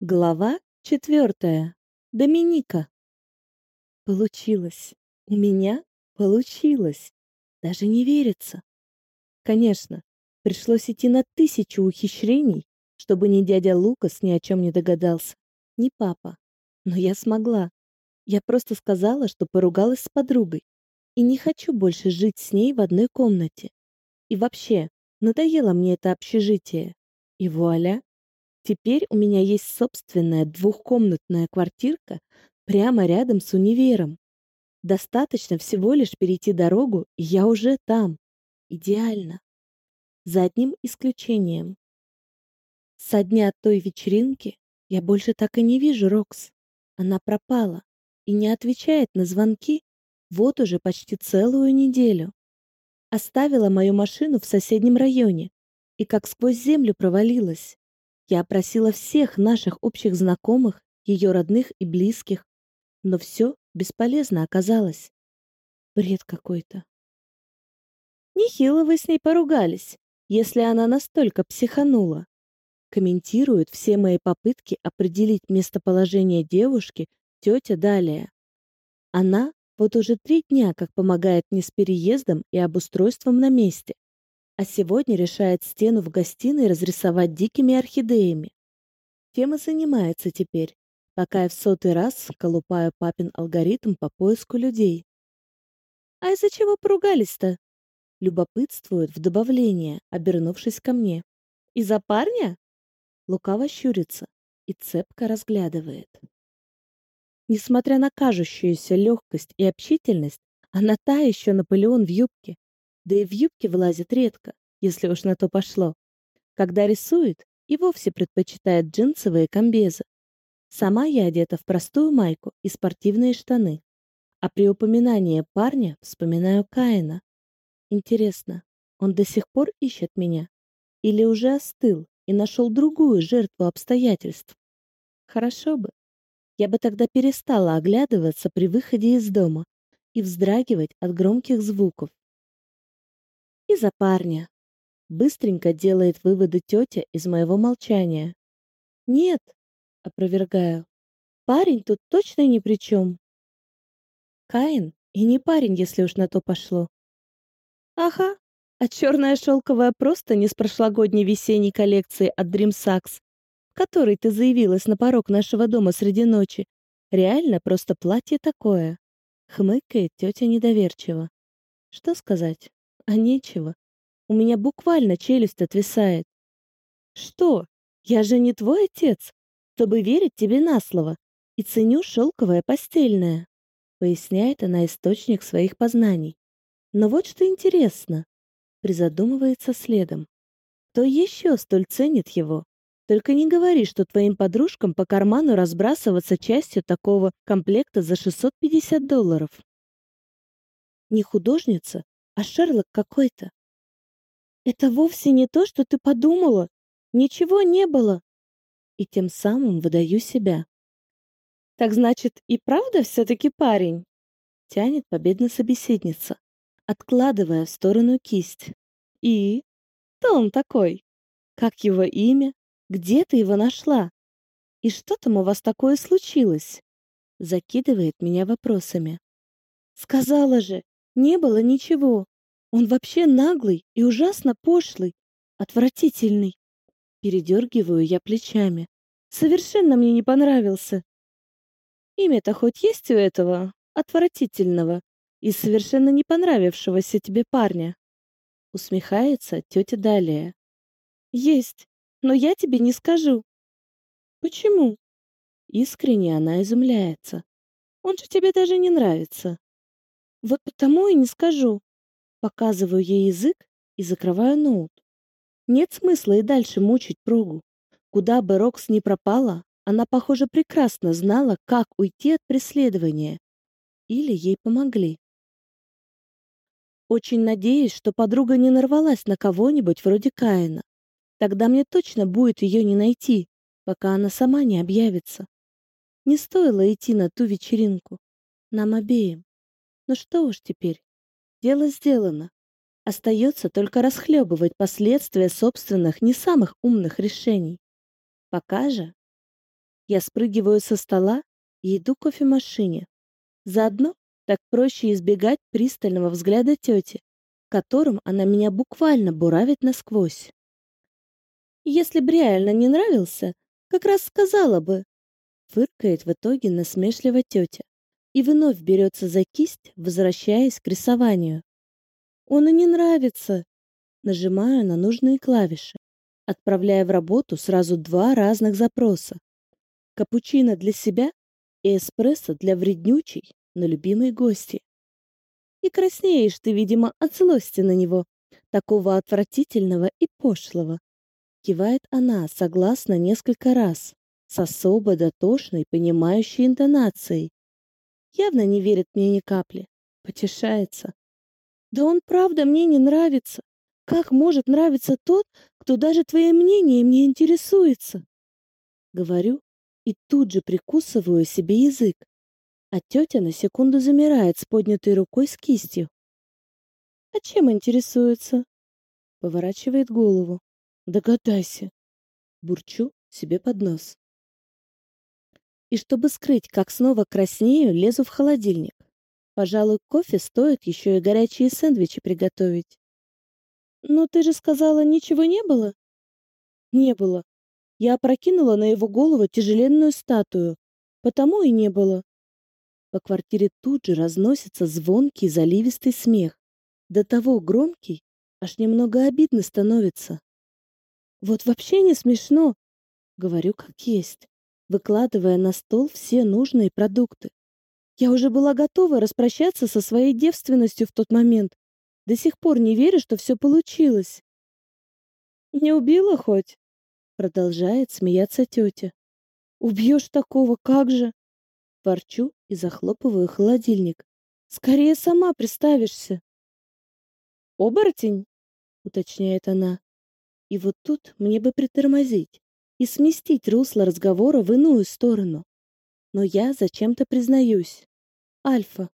Глава четвертая. Доминика. Получилось. У меня получилось. Даже не верится. Конечно, пришлось идти на тысячу ухищрений, чтобы ни дядя Лукас ни о чем не догадался, ни папа. Но я смогла. Я просто сказала, что поругалась с подругой. И не хочу больше жить с ней в одной комнате. И вообще, надоело мне это общежитие. И вуаля, Теперь у меня есть собственная двухкомнатная квартирка прямо рядом с универом. Достаточно всего лишь перейти дорогу, и я уже там. Идеально. За одним исключением. Со дня той вечеринки я больше так и не вижу Рокс. Она пропала и не отвечает на звонки вот уже почти целую неделю. Оставила мою машину в соседнем районе и как сквозь землю провалилась. Я опросила всех наших общих знакомых, ее родных и близких, но все бесполезно оказалось. Бред какой-то. Нехило вы с ней поругались, если она настолько психанула. Комментирует все мои попытки определить местоположение девушки тетя Далия. Она вот уже три дня как помогает мне с переездом и обустройством на месте а А сегодня решает стену в гостиной разрисовать дикими орхидеями. Тем и занимается теперь, пока я в сотый раз колупаю папин алгоритм по поиску людей. «А из-за чего поругались-то?» Любопытствует в добавление, обернувшись ко мне. «Из-за парня?» Лукаво щурится и цепко разглядывает. Несмотря на кажущуюся легкость и общительность, она та еще Наполеон в юбке. да и в юбке вылазит редко, если уж на то пошло. Когда рисует, и вовсе предпочитает джинсовые комбезы. Сама я одета в простую майку и спортивные штаны. А при упоминании парня вспоминаю Каина. Интересно, он до сих пор ищет меня? Или уже остыл и нашел другую жертву обстоятельств? Хорошо бы. Я бы тогда перестала оглядываться при выходе из дома и вздрагивать от громких звуков. и за парня. Быстренько делает выводы тетя из моего молчания. Нет, опровергаю. Парень тут точно ни при чем. Каин и не парень, если уж на то пошло. Ага, а черная шелковая просто не с прошлогодней весенней коллекции от Dream Saks, которой ты заявилась на порог нашего дома среди ночи. Реально просто платье такое. Хмыкает тетя недоверчиво. Что сказать? а нечего. У меня буквально челюсть отвисает. Что? Я же не твой отец, чтобы верить тебе на слово. И ценю шелковое постельное, поясняет она источник своих познаний. Но вот что интересно, призадумывается следом. Кто еще столь ценит его? Только не говори, что твоим подружкам по карману разбрасываться частью такого комплекта за 650 долларов. Не художница, а Шерлок какой-то. это вовсе не то, что ты подумала. Ничего не было. И тем самым выдаю себя. Так значит, и правда все-таки парень? Тянет победно собеседница, откладывая в сторону кисть. И? Кто он такой? Как его имя? Где ты его нашла? И что там у вас такое случилось? Закидывает меня вопросами. Сказала же, не было ничего. Он вообще наглый и ужасно пошлый, отвратительный. Передергиваю я плечами. Совершенно мне не понравился. Имя-то хоть есть у этого отвратительного и совершенно не понравившегося тебе парня? Усмехается тетя Далия. Есть, но я тебе не скажу. Почему? Искренне она изумляется. Он же тебе даже не нравится. Вот потому и не скажу. Показываю ей язык и закрываю ноут. Нет смысла и дальше мучить Прогу. Куда бы Рокс ни пропала, она, похоже, прекрасно знала, как уйти от преследования. Или ей помогли. Очень надеюсь, что подруга не нарвалась на кого-нибудь вроде Каина. Тогда мне точно будет ее не найти, пока она сама не объявится. Не стоило идти на ту вечеринку. Нам обеим. Ну что уж теперь, дело сделано. Остается только расхлебывать последствия собственных не самых умных решений. Пока же я спрыгиваю со стола и иду к кофемашине. Заодно так проще избегать пристального взгляда тети, которым она меня буквально буравит насквозь. Если бы реально не нравился, как раз сказала бы. Фыркает в итоге насмешливо тетя и вновь берется за кисть, возвращаясь к рисованию. Он и не нравится. Нажимаю на нужные клавиши, отправляя в работу сразу два разных запроса. Капучино для себя и эспрессо для вреднючей, но любимой гости. И краснеешь ты, видимо, от злости на него, такого отвратительного и пошлого. Кивает она, согласно несколько раз, с особо дотошной, понимающей интонацией, явно не верит мне ни капли. Потешается. Да он правда мне не нравится. Как может нравиться тот, кто даже твое мнение не интересуется? Говорю и тут же прикусываю себе язык. А тетя на секунду замирает с поднятой рукой с кистью. «А чем интересуется?» Поворачивает голову. «Догадайся!» Бурчу себе под нос. И чтобы скрыть, как снова краснею, лезу в холодильник. Пожалуй, кофе стоит еще и горячие сэндвичи приготовить. Но ты же сказала, ничего не было? Не было. Я опрокинула на его голову тяжеленную статую, потому и не было. По квартире тут же разносится звонкий заливистый смех, до того громкий, аж немного обидно становится. Вот выкладывая на стол все нужные продукты. Я уже была готова распрощаться со своей девственностью в тот момент. До сих пор не верю, что все получилось. «Не убила хоть?» Продолжает смеяться тетя. «Убьешь такого, как же?» Ворчу и захлопываю холодильник. «Скорее сама приставишься!» «Оборотень?» — уточняет она. И вот тут мне бы притормозить. и сместить русло разговора в иную сторону. Но я зачем-то признаюсь. Альфа.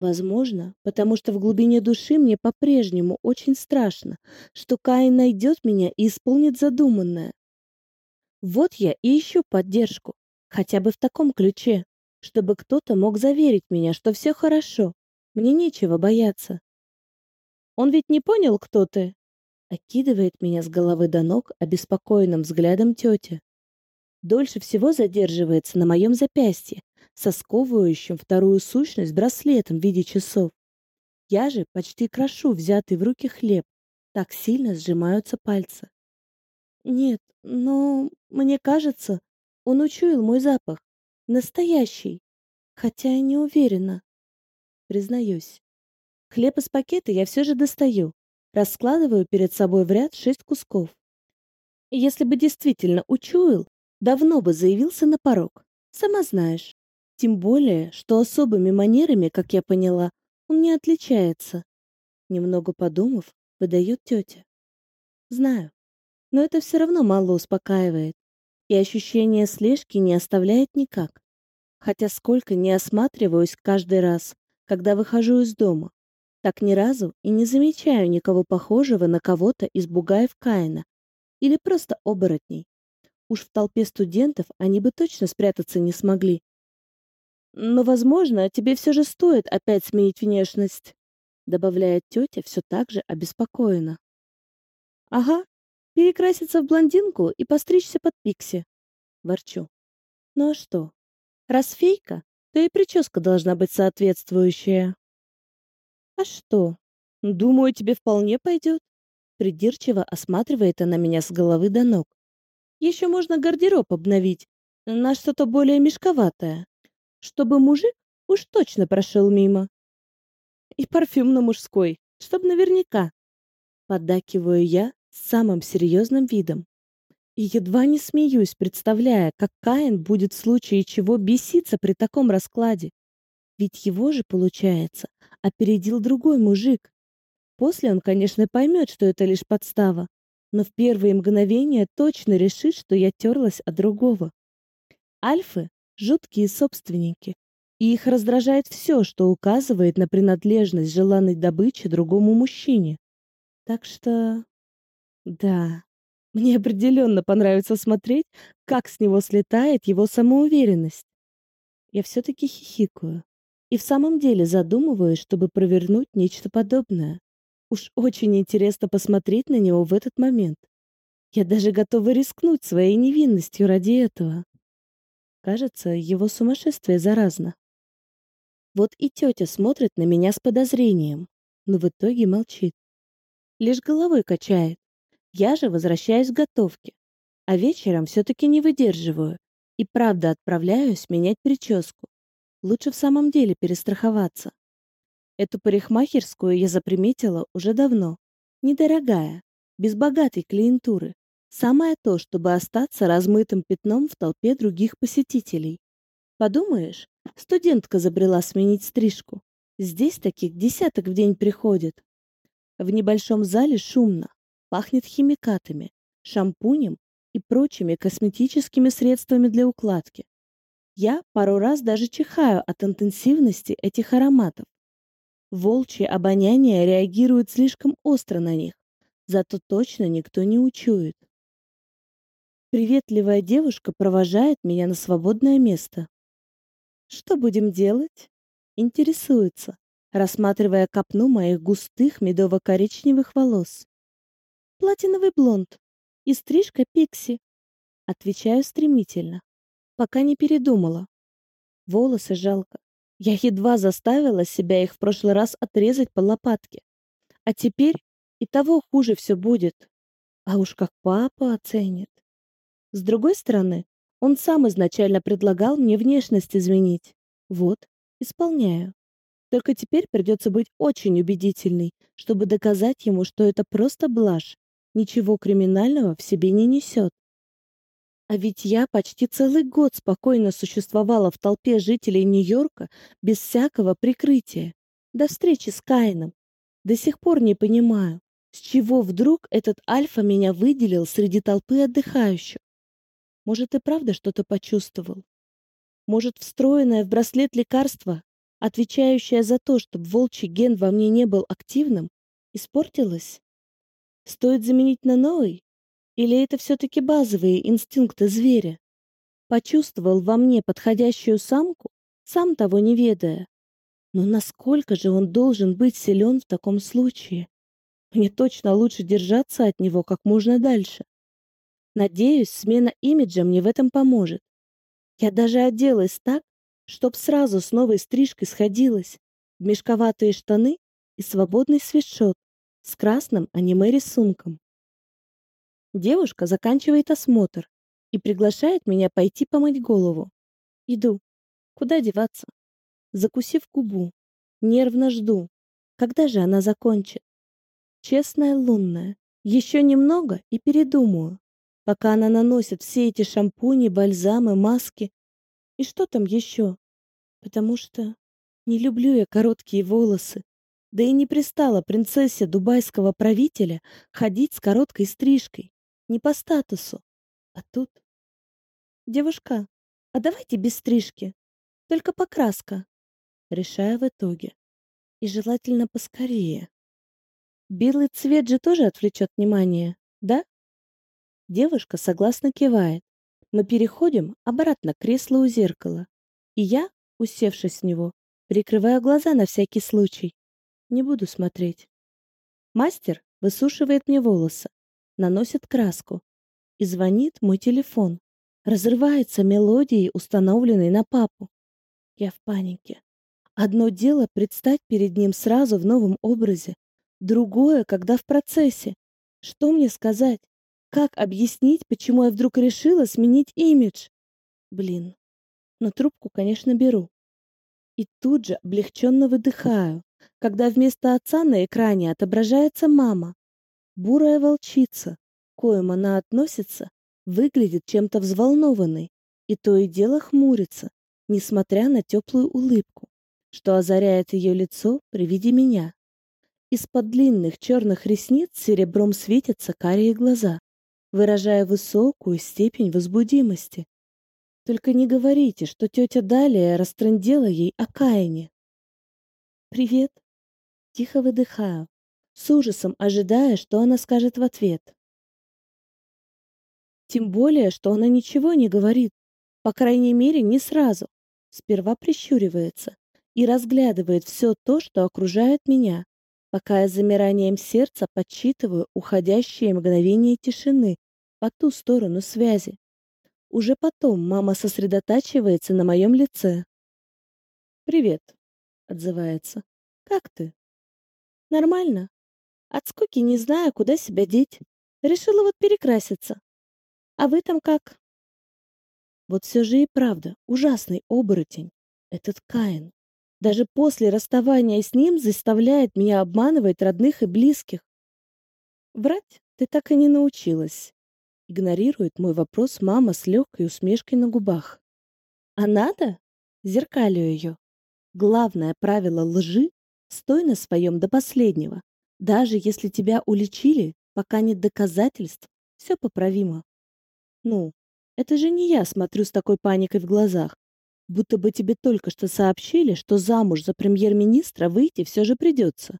Возможно, потому что в глубине души мне по-прежнему очень страшно, что Каин найдет меня и исполнит задуманное. Вот я и ищу поддержку, хотя бы в таком ключе, чтобы кто-то мог заверить меня, что все хорошо, мне нечего бояться. Он ведь не понял, кто ты? Окидывает меня с головы до ног обеспокоенным взглядом тетя. Дольше всего задерживается на моем запястье, сосковывающим вторую сущность браслетом в виде часов. Я же почти крошу взятый в руки хлеб. Так сильно сжимаются пальцы. Нет, но мне кажется, он учуял мой запах. Настоящий. Хотя я не уверена. Признаюсь. Хлеб из пакета я все же достаю раскладываю перед собой в ряд шесть кусков. Если бы действительно учуял, давно бы заявился на порог. Сама знаешь. Тем более, что особыми манерами, как я поняла, он не отличается. Немного подумав, выдает тетя. Знаю. Но это все равно мало успокаивает. И ощущение слежки не оставляет никак. Хотя сколько не осматриваюсь каждый раз, когда выхожу из дома так ни разу и не замечаю никого похожего на кого-то из бугаев Каина или просто оборотней. Уж в толпе студентов они бы точно спрятаться не смогли. Но, возможно, тебе все же стоит опять сменить внешность, добавляет тетя все так же обеспокоена. Ага, перекраситься в блондинку и постричься под пикси, ворчу. Ну а что? Раз фейка, то и прическа должна быть соответствующая. А что? Думаю, тебе вполне пойдет. Придирчиво осматривает она меня с головы до ног. Еще можно гардероб обновить на что-то более мешковатое, чтобы мужик уж точно прошел мимо. И парфюм на мужской, чтоб наверняка. Поддакиваю я с самым серьезным видом. И едва не смеюсь, представляя, как Каин будет в случае чего беситься при таком раскладе. Ведь его же, получается, опередил другой мужик. После он, конечно, поймет, что это лишь подстава, но в первые мгновения точно решит, что я терлась от другого. Альфы — жуткие собственники, и их раздражает все, что указывает на принадлежность желанной добычи другому мужчине. Так что... Да, мне определенно понравится смотреть, как с него слетает его самоуверенность. Я все-таки хихикаю. И в самом деле задумываюсь, чтобы провернуть нечто подобное. Уж очень интересно посмотреть на него в этот момент. Я даже готова рискнуть своей невинностью ради этого. Кажется, его сумасшествие заразно. Вот и тетя смотрит на меня с подозрением, но в итоге молчит. Лишь головой качает. Я же возвращаюсь к готовке. А вечером все-таки не выдерживаю и правда отправляюсь менять прическу. Лучше в самом деле перестраховаться. Эту парикмахерскую я заприметила уже давно. Недорогая, без богатой клиентуры. Самое то, чтобы остаться размытым пятном в толпе других посетителей. Подумаешь, студентка забрела сменить стрижку. Здесь таких десяток в день приходит. В небольшом зале шумно, пахнет химикатами, шампунем и прочими косметическими средствами для укладки. Я пару раз даже чихаю от интенсивности этих ароматов. Волчье обоняние реагирует слишком остро на них, зато точно никто не учует. Приветливая девушка провожает меня на свободное место. Что будем делать? Интересуется, рассматривая копну моих густых медово-коричневых волос. Платиновый блонд и стрижка пикси. Отвечаю стремительно, пока не передумала. Волосы жалко. Я едва заставила себя их в прошлый раз отрезать по лопатке. А теперь и того хуже все будет. А уж как папа оценит. С другой стороны, он сам изначально предлагал мне внешность изменить. Вот, исполняю. Только теперь придется быть очень убедительной, чтобы доказать ему, что это просто блажь, ничего криминального в себе не несет. А ведь я почти целый год спокойно существовала в толпе жителей Нью-Йорка без всякого прикрытия. До встречи с Каином. До сих пор не понимаю, с чего вдруг этот Альфа меня выделил среди толпы отдыхающих. Может, и правда что-то почувствовал? Может, встроенное в браслет лекарство, отвечающее за то, чтобы волчий ген во мне не был активным, испортилось? Стоит заменить на новый? Или это все-таки базовые инстинкты зверя? Почувствовал во мне подходящую самку, сам того не ведая. Но насколько же он должен быть силен в таком случае? Мне точно лучше держаться от него как можно дальше. Надеюсь, смена имиджа мне в этом поможет. Я даже оделась так, чтоб сразу с новой стрижкой сходилась. В мешковатые штаны и свободный свитшот с красным аниме-рисунком. Девушка заканчивает осмотр и приглашает меня пойти помыть голову. Иду. Куда деваться? Закусив губу, нервно жду, когда же она закончит. Честная лунная, еще немного и передумаю, пока она наносит все эти шампуни, бальзамы, маски и что там еще. Потому что не люблю я короткие волосы, да и не пристала принцессе дубайского правителя ходить с короткой стрижкой не по статусу. А тут... Девушка, а давайте без стрижки. Только покраска. Решаю в итоге. И желательно поскорее. Белый цвет же тоже отвлечет внимание, да? Девушка согласно кивает. Мы переходим обратно к креслу у зеркала. И я, усевшись в него, прикрываю глаза на всякий случай. Не буду смотреть. Мастер высушивает мне волосы, наносит краску. И звонит мой телефон. Разрывается мелодией, установленной на папу. Я в панике. Одно дело предстать перед ним сразу в новом образе, другое, когда в процессе. Что мне сказать? Как объяснить, почему я вдруг решила сменить имидж? Блин. Но трубку, конечно, беру. И тут же облегченно выдыхаю, когда вместо отца на экране отображается мама бурая волчица, коим она относится, выглядит чем-то взволнованной и то и дело хмурится, несмотря на теплую улыбку, что озаряет ее лицо при виде меня. Из-под длинных черных ресниц серебром светятся карие глаза, выражая высокую степень возбудимости. Только не говорите, что тетя Далия растрындела ей о Каине. «Привет!» Тихо выдыхаю, с ужасом ожидая, что она скажет в ответ. Тем более, что она ничего не говорит. По крайней мере, не сразу. Сперва прищуривается и разглядывает все то, что окружает меня, пока я с замиранием сердца подсчитываю уходящие мгновения тишины по ту сторону связи. Уже потом мама сосредотачивается на моем лице. «Привет», — отзывается. «Как ты?» «Нормально. От От скуки, не зная, куда себя деть. Решила вот перекраситься. А вы там как? Вот все же и правда, ужасный оборотень. Этот Каин. Даже после расставания с ним заставляет меня обманывать родных и близких. Врать ты так и не научилась. Игнорирует мой вопрос мама с легкой усмешкой на губах. А надо? Зеркалю ее. Главное правило лжи — стой на своем до последнего. Даже если тебя уличили, пока нет доказательств, все поправимо. Ну, это же не я смотрю с такой паникой в глазах. Будто бы тебе только что сообщили, что замуж за премьер-министра выйти все же придется.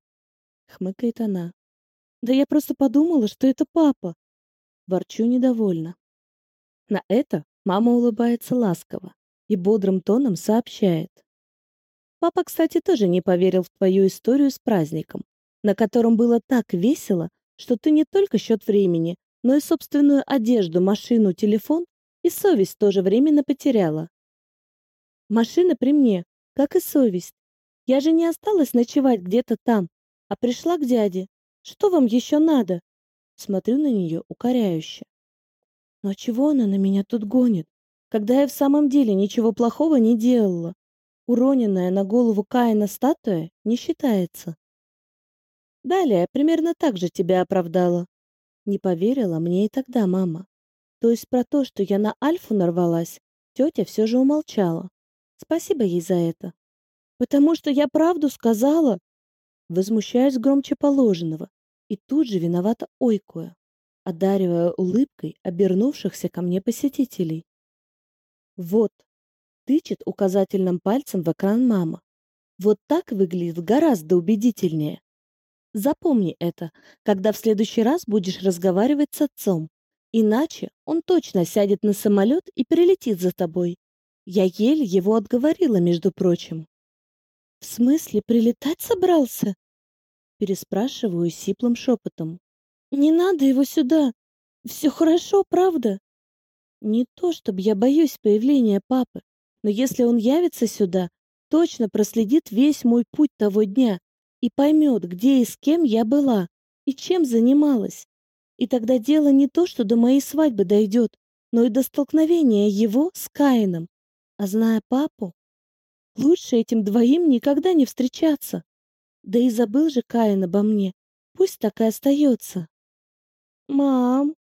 Хмыкает она. Да я просто подумала, что это папа. Ворчу недовольно. На это мама улыбается ласково и бодрым тоном сообщает. Папа, кстати, тоже не поверил в твою историю с праздником на котором было так весело, что ты не только счет времени, но и собственную одежду, машину, телефон и совесть тоже временно потеряла. Машина при мне, как и совесть. Я же не осталась ночевать где-то там, а пришла к дяде. Что вам еще надо? Смотрю на нее укоряюще. Но чего она на меня тут гонит, когда я в самом деле ничего плохого не делала? Уроненная на голову Каина статуя не считается. Далее примерно так же тебя оправдала. Не поверила мне и тогда мама. То есть про то, что я на Альфу нарвалась, тетя все же умолчала. Спасибо ей за это. Потому что я правду сказала. Возмущаюсь громче положенного и тут же виновата ойкуя, одаривая улыбкой обернувшихся ко мне посетителей. Вот, тычет указательным пальцем в экран мама. Вот так выглядит гораздо убедительнее. Запомни это, когда в следующий раз будешь разговаривать с отцом. Иначе он точно сядет на самолет и прилетит за тобой. Я ель его отговорила, между прочим. «В смысле, прилетать собрался?» Переспрашиваю сиплым шепотом. «Не надо его сюда. Все хорошо, правда?» «Не то, чтобы я боюсь появления папы, но если он явится сюда, точно проследит весь мой путь того дня, и поймет, где и с кем я была и чем занималась. И тогда дело не то, что до моей свадьбы дойдет, но и до столкновения его с Каином. А зная папу, лучше этим двоим никогда не встречаться. Да и забыл же Каин обо мне. Пусть так и остается. «Мам,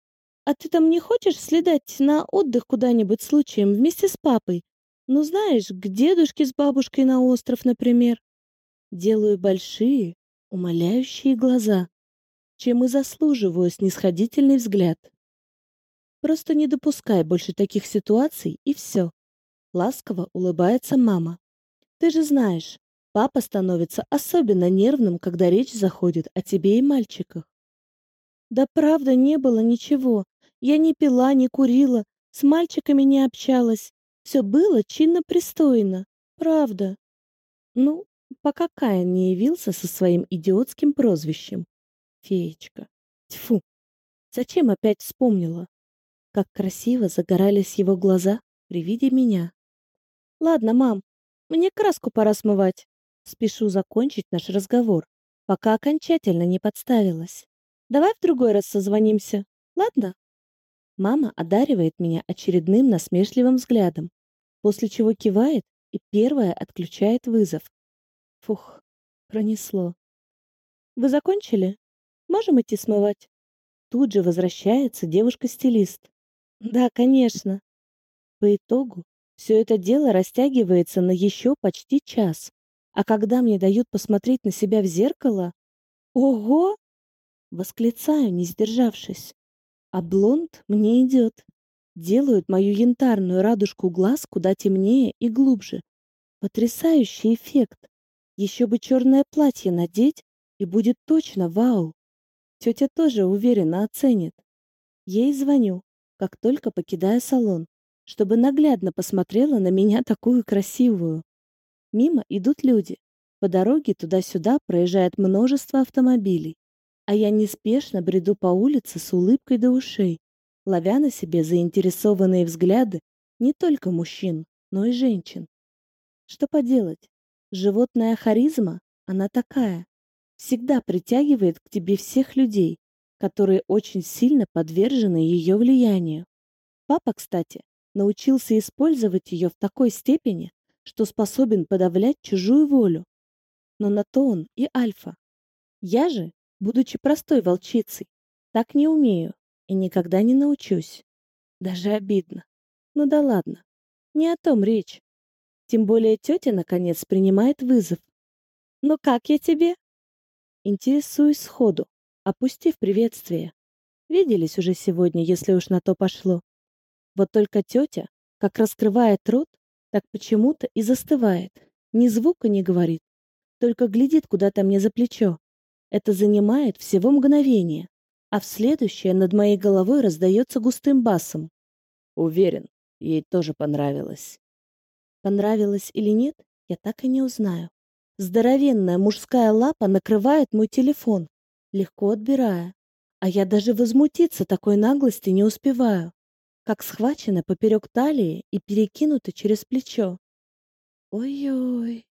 а ты там не хочешь следать на отдых куда-нибудь случаем вместе с папой? Ну знаешь, к дедушке с бабушкой на остров, например?» делаю большие, умоляющие глаза, чем и заслуживаю снисходительный взгляд. Просто не допускай больше таких ситуаций, и все. Ласково улыбается мама. Ты же знаешь, папа становится особенно нервным, когда речь заходит о тебе и мальчиках. Да правда не было ничего. Я не пила, не курила, с мальчиками не общалась. Все было чинно-пристойно. Правда. Ну, пока Каин не явился со своим идиотским прозвищем. Феечка. Тьфу. Зачем опять вспомнила? Как красиво загорались его глаза при виде меня. Ладно, мам, мне краску пора смывать. Спешу закончить наш разговор, пока окончательно не подставилась. Давай в другой раз созвонимся, ладно? Мама одаривает меня очередным насмешливым взглядом, после чего кивает и первая отключает вызов. Фух, пронесло. «Вы закончили? Можем идти смывать?» Тут же возвращается девушка-стилист. «Да, конечно». По итогу все это дело растягивается на еще почти час. А когда мне дают посмотреть на себя в зеркало... Ого! Восклицаю, не сдержавшись. А блонд мне идет. Делают мою янтарную радужку глаз куда темнее и глубже. Потрясающий эффект. Еще бы черное платье надеть, и будет точно вау. Тетя тоже уверенно оценит. ей звоню, как только покидаю салон, чтобы наглядно посмотрела на меня такую красивую. Мимо идут люди. По дороге туда-сюда проезжает множество автомобилей. А я неспешно бреду по улице с улыбкой до ушей, ловя на себе заинтересованные взгляды не только мужчин, но и женщин. Что поделать, Животная харизма, она такая, всегда притягивает к тебе всех людей, которые очень сильно подвержены ее влиянию. Папа, кстати, научился использовать ее в такой степени, что способен подавлять чужую волю. Но на то он и альфа. Я же, будучи простой волчицей, так не умею и никогда не научусь. Даже обидно. Ну да ладно. Не о том речь. Тем более тетя, наконец, принимает вызов. «Ну как я тебе?» Интересуюсь сходу, опустив приветствие. Виделись уже сегодня, если уж на то пошло. Вот только тетя, как раскрывает рот, так почему-то и застывает. Ни звука не говорит, только глядит куда-то мне за плечо. Это занимает всего мгновение, а в следующее над моей головой раздается густым басом. Уверен, ей тоже понравилось. Понравилось или нет, я так и не узнаю. Здоровенная мужская лапа накрывает мой телефон, легко отбирая. А я даже возмутиться такой наглости не успеваю, как схвачена поперек талии и перекинута через плечо. Ой-ой.